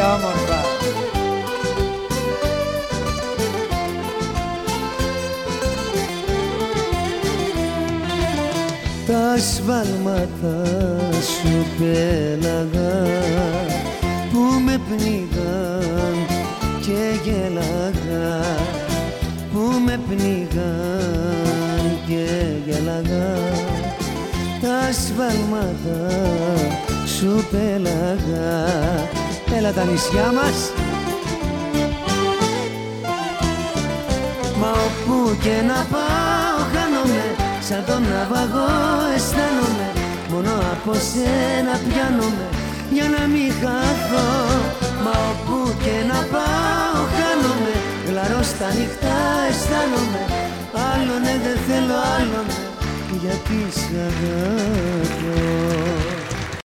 όμορφα. Τα σβάλματα σου πέλαγα που με πνίγαν και γέλαγα που με πνίγαν και γέλαγα τα σβάλματα σου πέλαγα Έλα τα νησιά μας. Μα όπου και να πάω χάνομαι. Σαν τον ναυαγό αισθάνομαι. Μόνο από σένα πιάνομαι. Για να μην χαθώ. Μα όπου και να πάω χάνομαι. Γλαρώ στα νυχτά αισθάνομαι. Άλλον δεν θέλω άλλον. Γιατί σ' αγαπώ